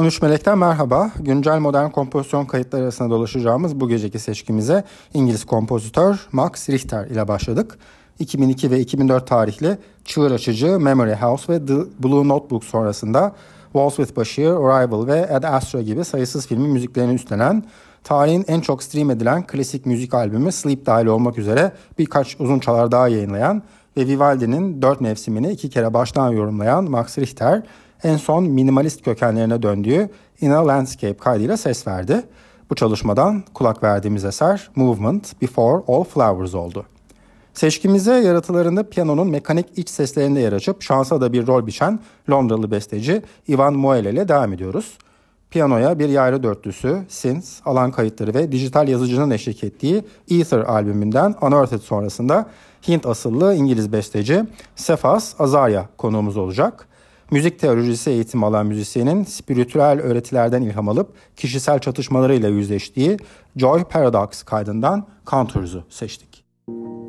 13 Melek'ten merhaba. Güncel modern kompozisyon kayıtları arasında dolaşacağımız bu geceki seçkimize İngiliz kompozitör Max Richter ile başladık. 2002 ve 2004 tarihli çığır açıcı Memory House ve The Blue Notebook sonrasında Walls with Bashir, Arrival ve Ad Astra gibi sayısız filmin müziklerini üstlenen tarihin en çok stream edilen klasik müzik albümü Sleep dahil olmak üzere birkaç uzun çalar daha yayınlayan ve Vivaldi'nin dört mevsimini iki kere baştan yorumlayan Max Richter en son minimalist kökenlerine döndüğü In a Landscape kaydıyla ses verdi. Bu çalışmadan kulak verdiğimiz eser Movement Before All Flowers oldu. Seçkimize yaratılarında piyanonun mekanik iç seslerinde yer açıp şansa da bir rol biçen Londralı besteci Ivan Moele ile devam ediyoruz. Piyanoya bir yaylı dörtlüsü, synths, alan kayıtları ve dijital yazıcının eşlik ettiği Ether albümünden Unearthed sonrasında Hint asıllı İngiliz besteci Sefas Azarya konuğumuz olacak. Müzik teolojisi eğitimi alan müzisyenin spiritüel öğretilerden ilham alıp kişisel çatışmalarıyla yüzleştiği Joy Paradox kaydından Contours'u seçtik. Sigur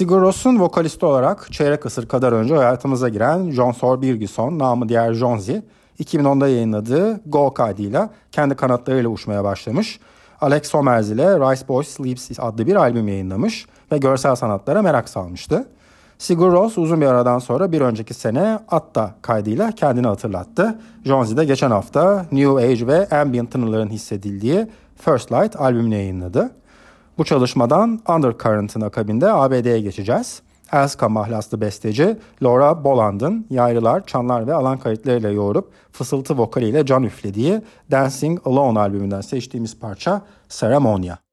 Ros'un vokalisti olarak çeyrek asır kadar önce hayatımıza giren John Sor Birgisson, namı diğer Jonzi, 2010'da yayınladığı Go kaydıyla kendi kanatlarıyla uçmaya başlamış. Alex Somers ile Rice Boys Sleeps adlı bir albüm yayınlamış ve görsel sanatlara merak salmıştı. Sigur Ros uzun bir aradan sonra bir önceki sene Atta kaydıyla kendini hatırlattı. Jonzi de geçen hafta New Age ve Ambient tınıların hissedildiği First Light albümünü yayınladı. Bu çalışmadan Undercurrent'ın akabinde ABD'ye geçeceğiz. Elska mahlaslı besteci Laura Boland'ın yaylılar, çanlar ve alan kayıtlarıyla yoğurup fısıltı vokaliyle can üflediği Dancing Alone albümünden seçtiğimiz parça Ceremonia.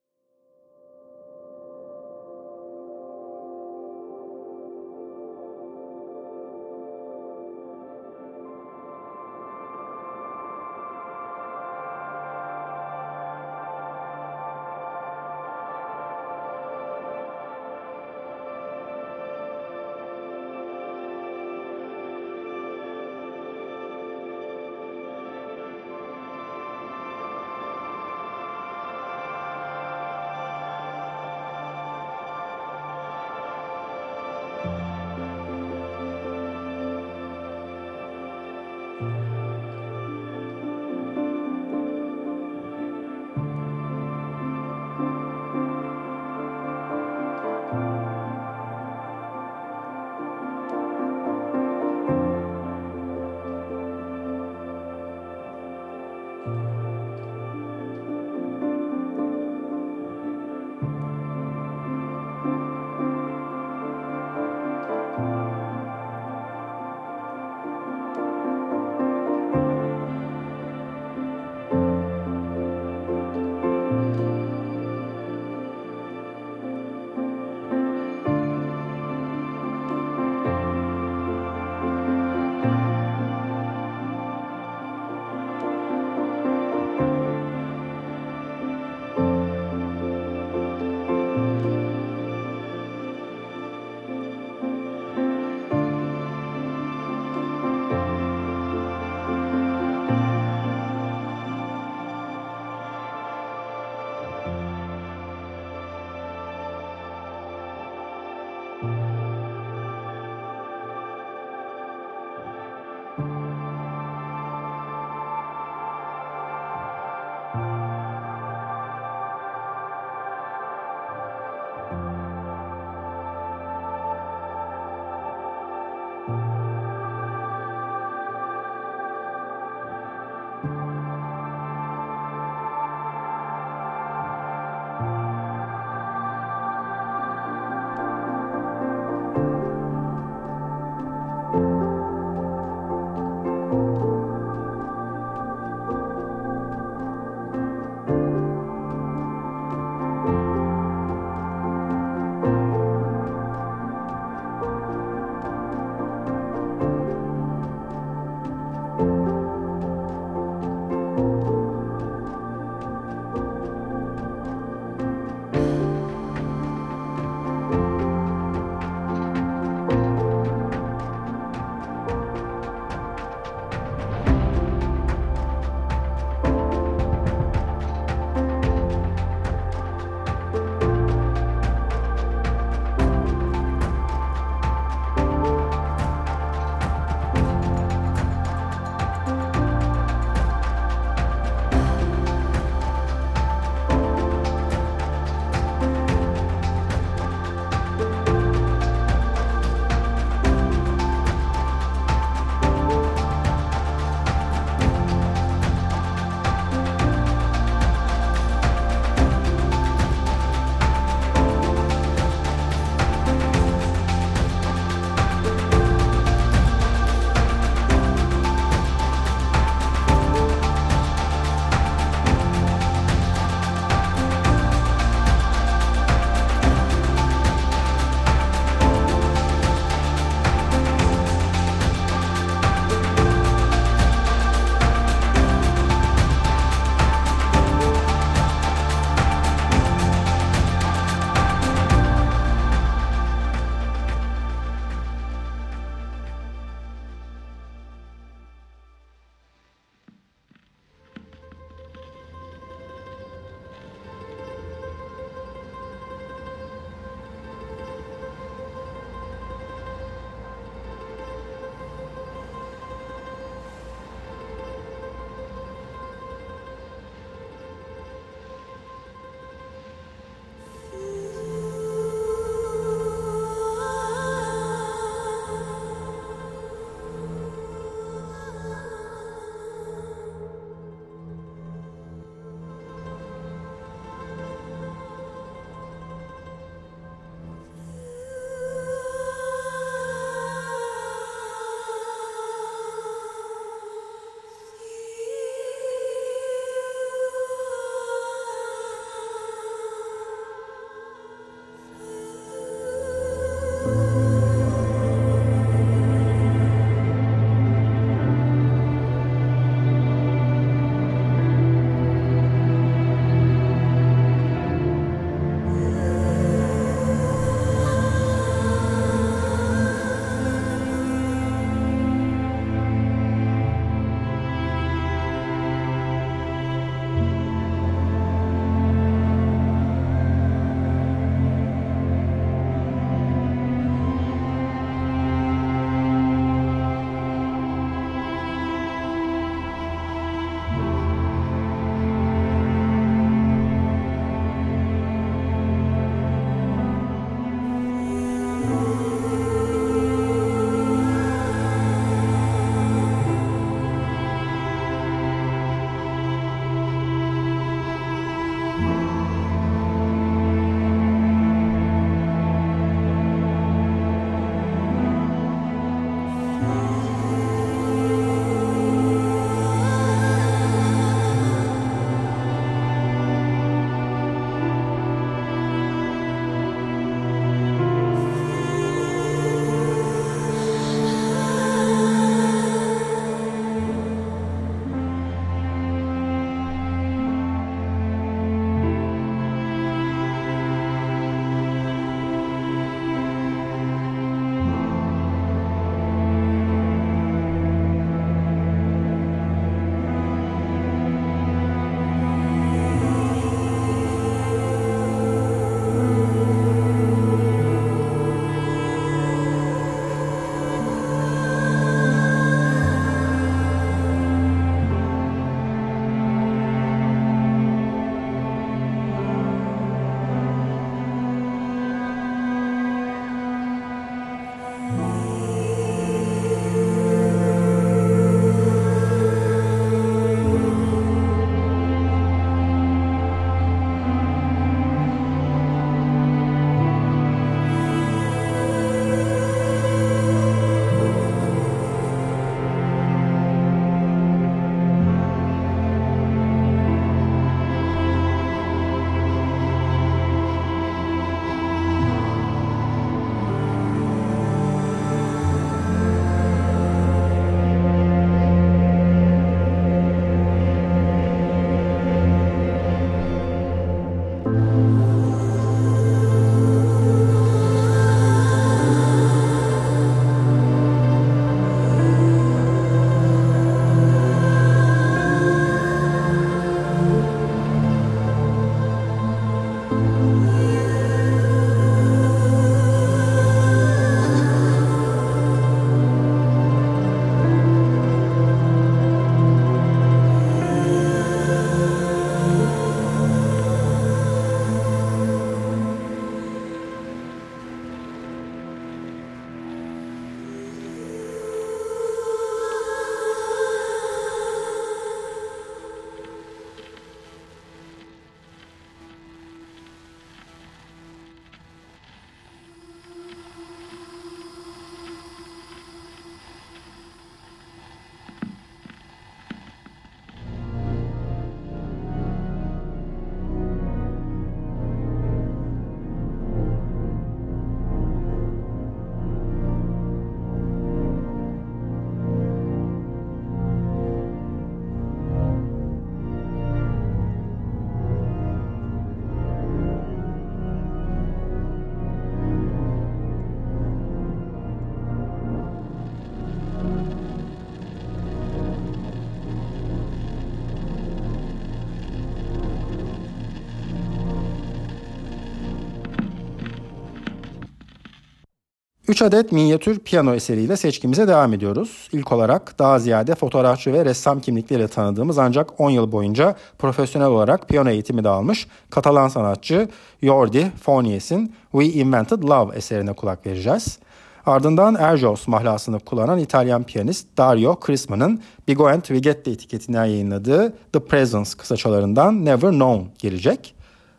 3 adet minyatür piyano eseriyle seçkimize devam ediyoruz. İlk olarak daha ziyade fotoğrafçı ve ressam kimlikleriyle tanıdığımız ancak 10 yıl boyunca profesyonel olarak piyano eğitimi de almış Katalan sanatçı Jordi Fonies'in We Invented Love eserine kulak vereceğiz. Ardından Erjos mahlasını kullanan İtalyan piyanist Dario Crisma'nın Bigo and Rigetti etiketinden yayınladığı The Presence kısaçalarından Never Known gelecek.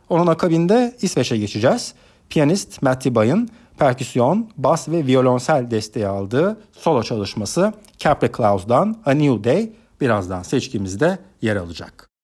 Onun akabinde İsveç'e geçeceğiz. Piyanist Matti Bay'ın perküsyon, bas ve violonsel desteği aldığı solo çalışması Capri Klaus'dan A New Day birazdan seçkimizde yer alacak.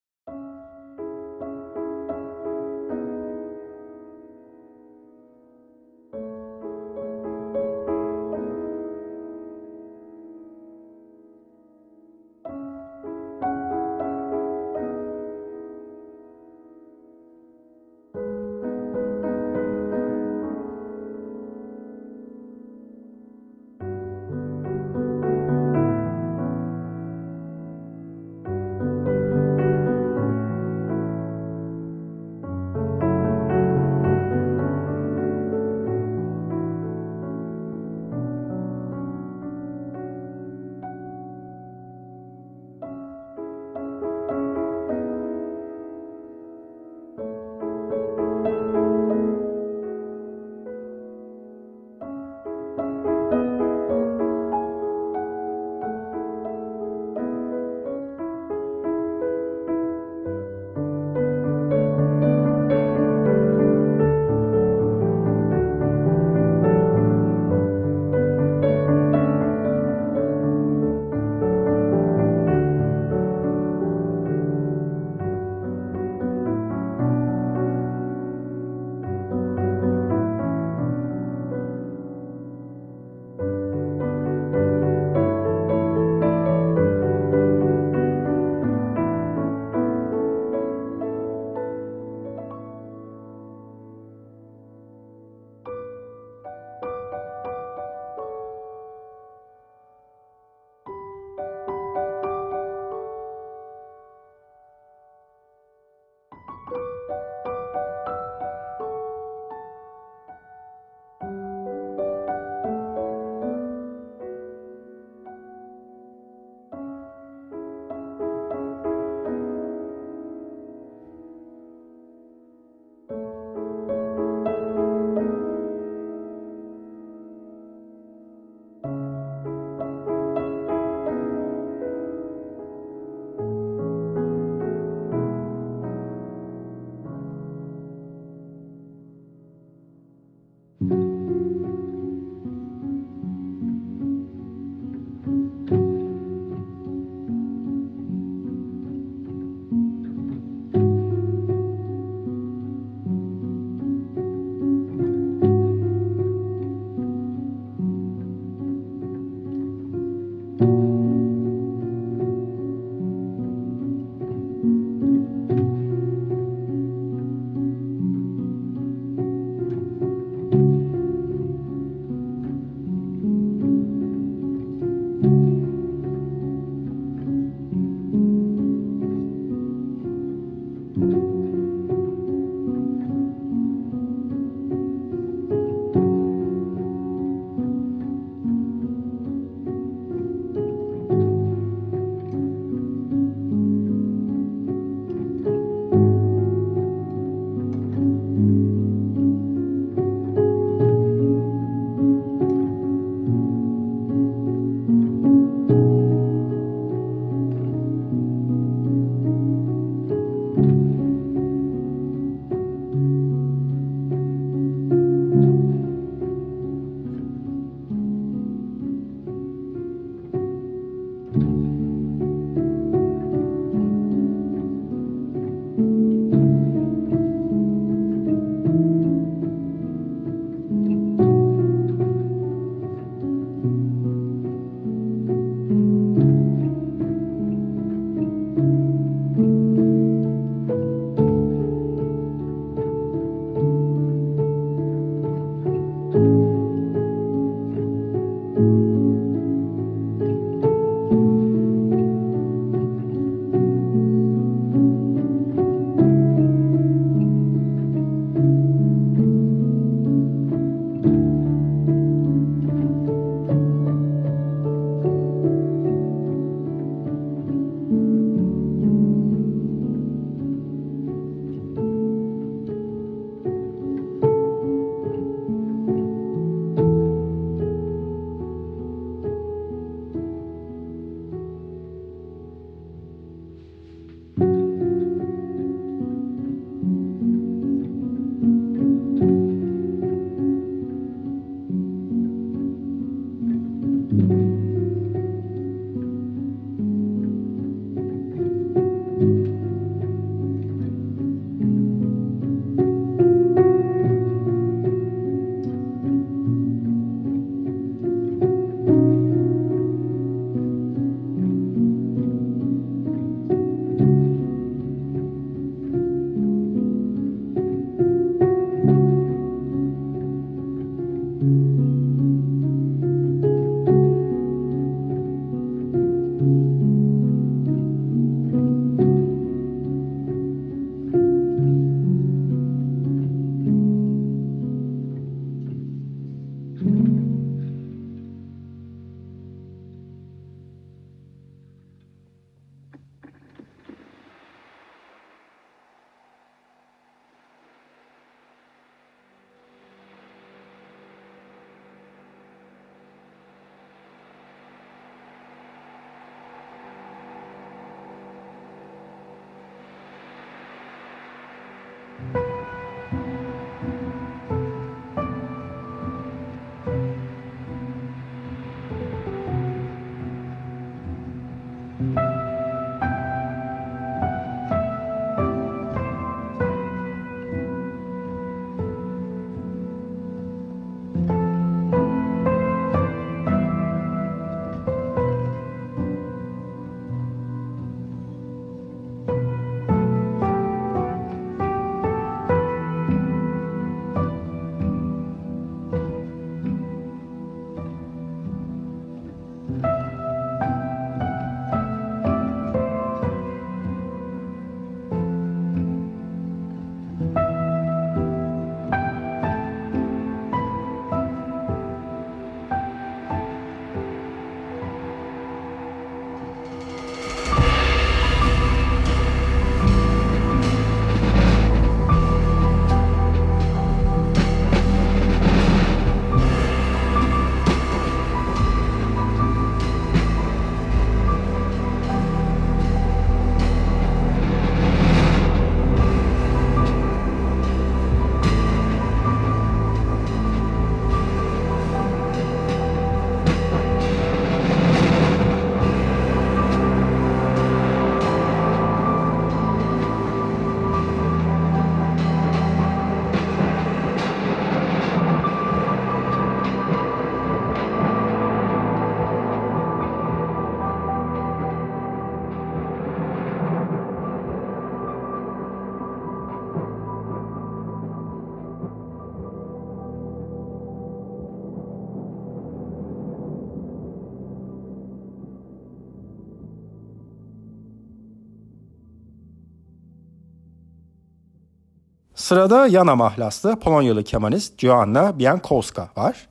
Sırada Yana mahlaslı Polonyalı kemanist Joanna Biankowska var.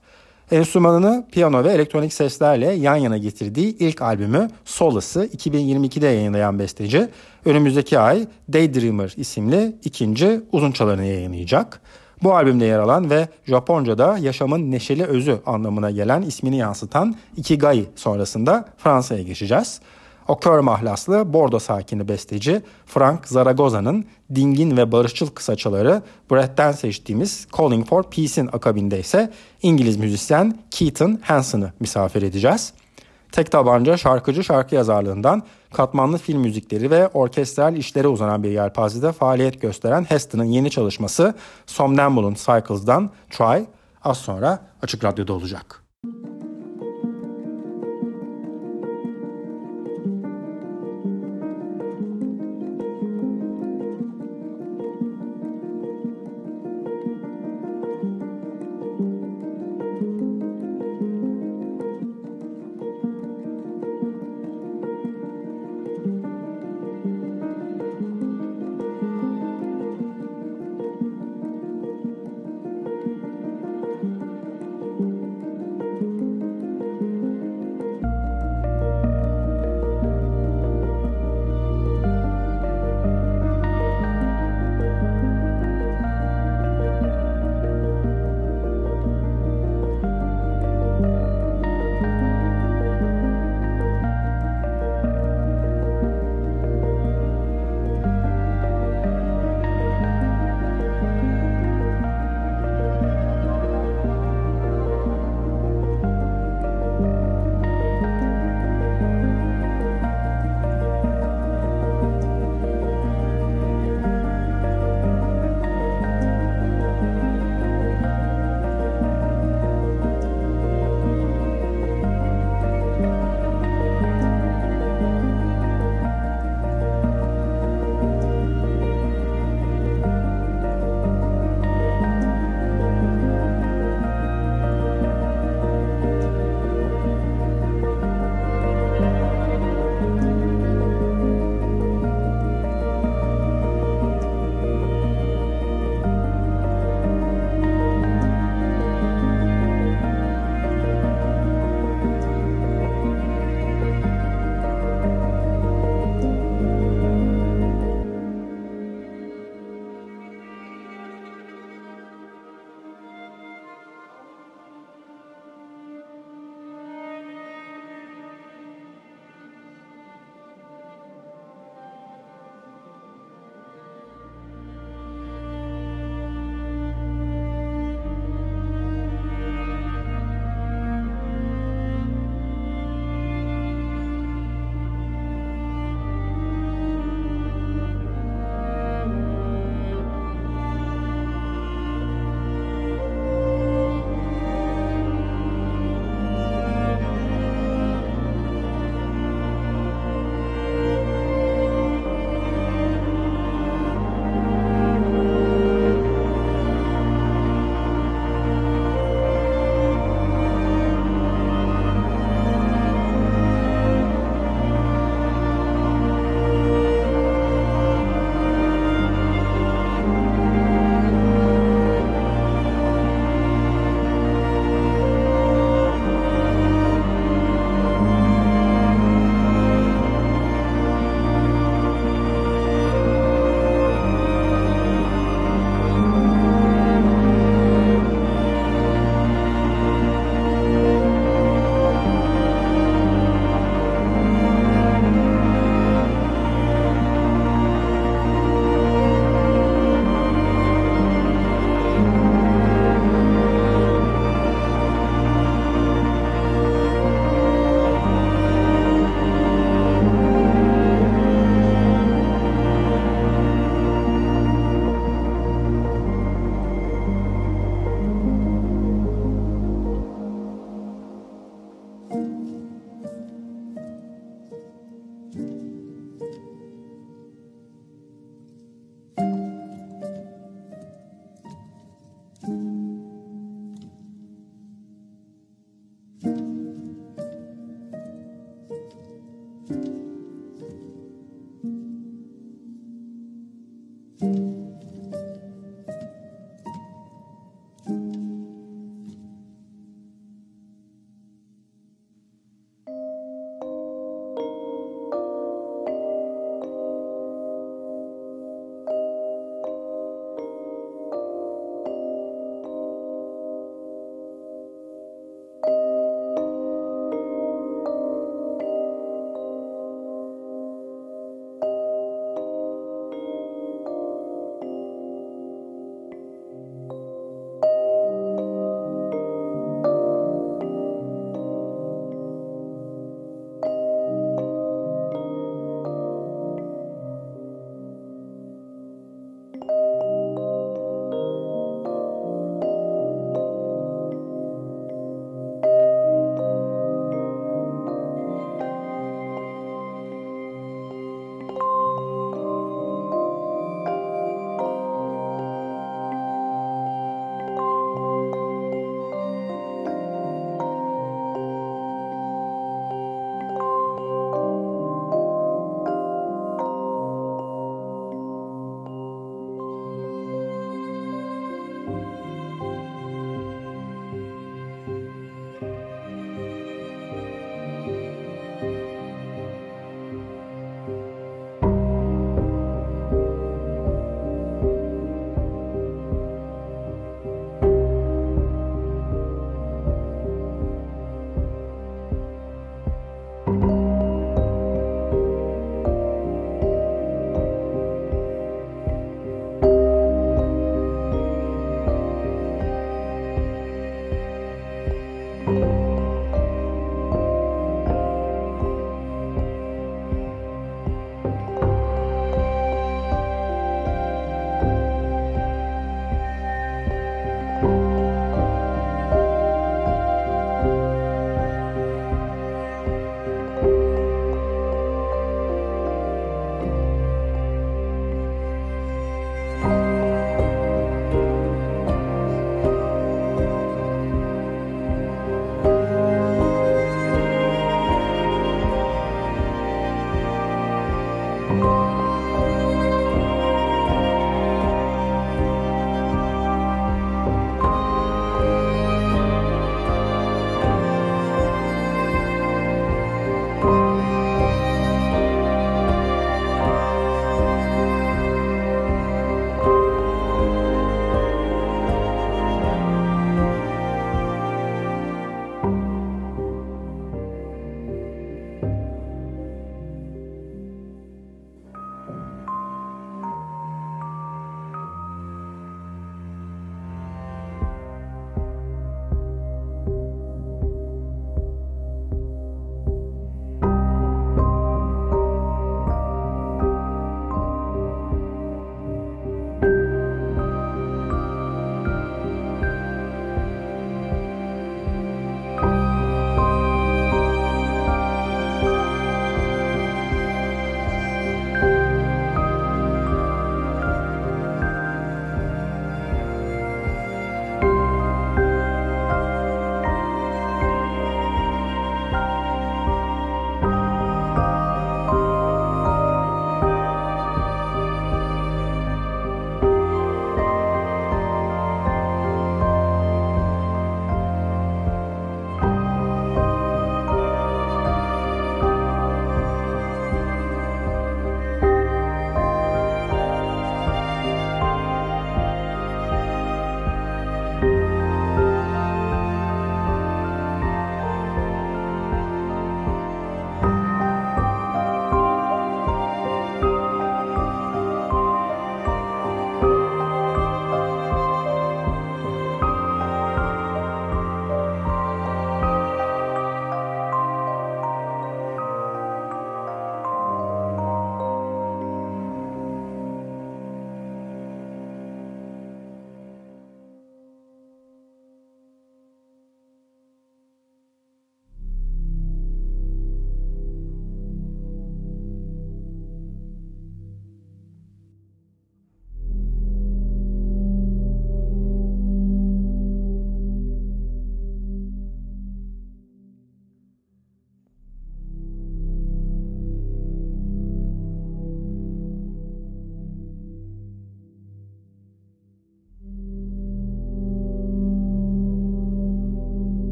Enstrümanını piyano ve elektronik seslerle yan yana getirdiği ilk albümü Solace'ı 2022'de yayınlayan besteci önümüzdeki ay Daydreamer isimli ikinci uzun çalarını yayınlayacak. Bu albümde yer alan ve Japonca'da yaşamın neşeli özü anlamına gelen ismini yansıtan Ikigai sonrasında Fransa'ya geçeceğiz. O kör mahlaslı Bordo sakini besteci Frank Zaragoza'nın dingin ve barışçıl kısaçaları Brett'ten seçtiğimiz Calling for Peace'in akabinde ise İngiliz müzisyen Keaton Hansen'ı misafir edeceğiz. Tek tabanca şarkıcı şarkı yazarlığından katmanlı film müzikleri ve orkestral işlere uzanan bir yelpazede faaliyet gösteren Heston'ın yeni çalışması Somnambul'un Cycles'dan Try az sonra Açık Radyo'da olacak.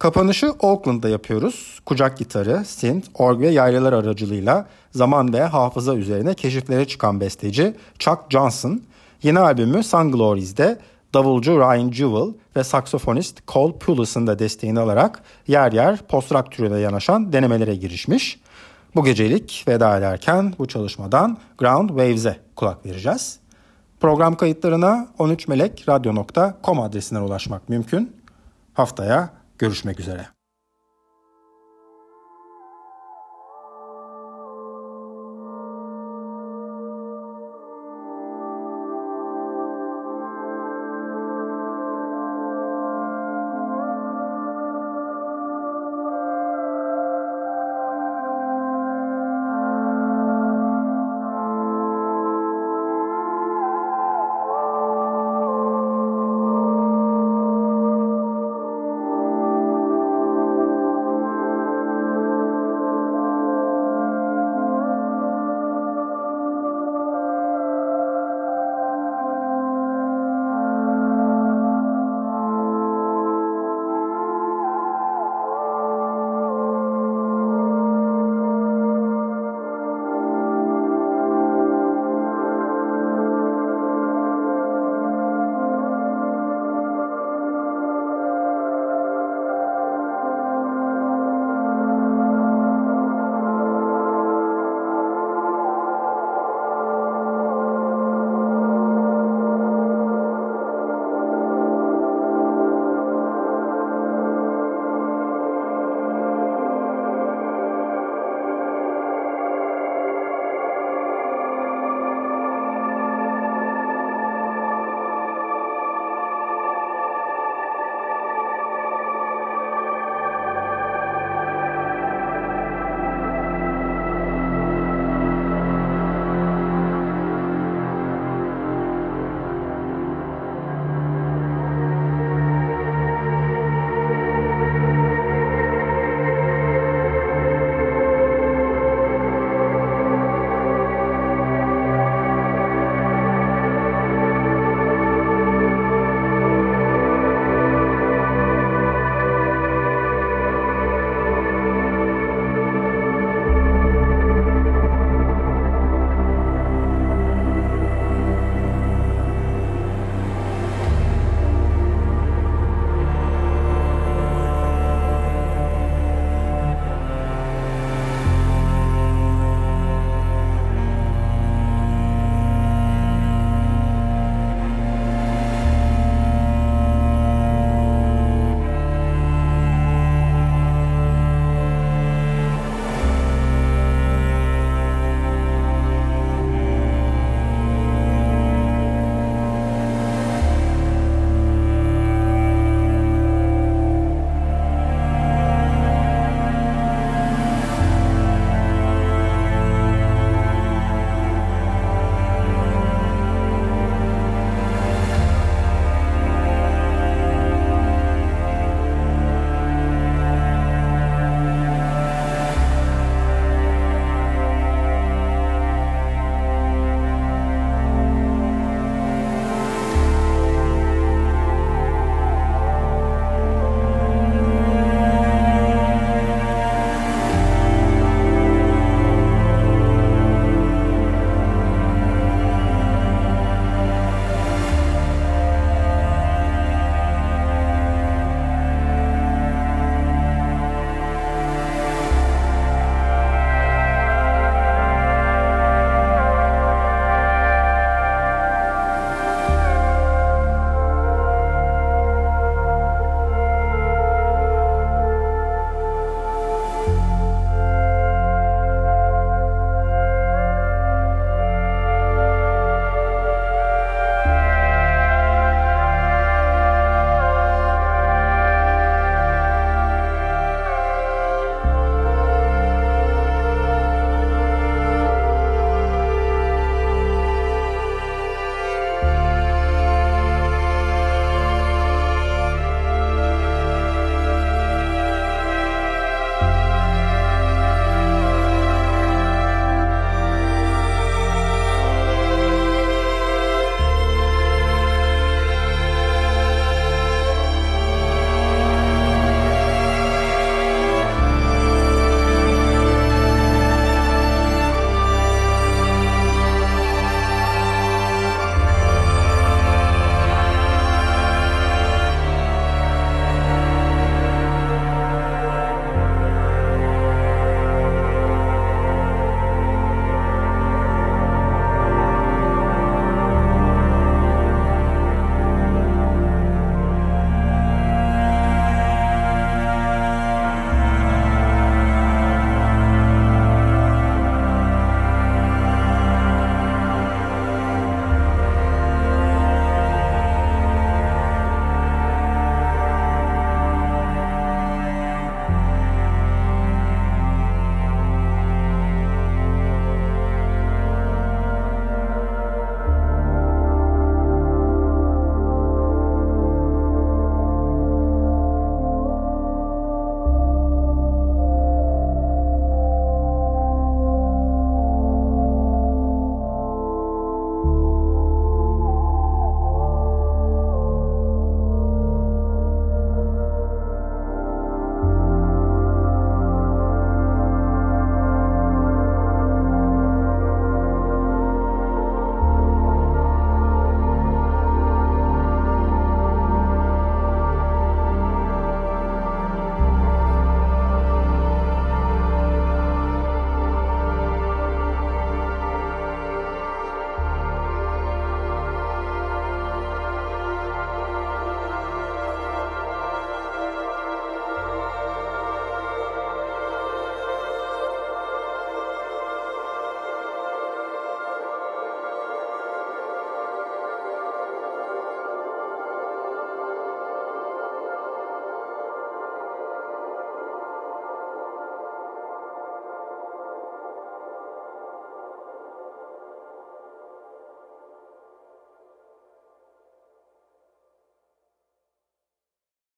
Kapanışı Oakland'da yapıyoruz. Kucak gitarı, synth, org ve yaylalar aracılığıyla zaman ve hafıza üzerine keşiflere çıkan besteci Chuck Johnson, yeni albümü Sunglories'de davulcu Ryan Jewell ve saksofonist Cole Pulis'in de desteğini alarak yer yer post-rock türüne yanaşan denemelere girişmiş. Bu gecelik veda ederken bu çalışmadan Ground Waves'e kulak vereceğiz. Program kayıtlarına 13melekradyo.com adresinden ulaşmak mümkün. Haftaya görüşmek üzere.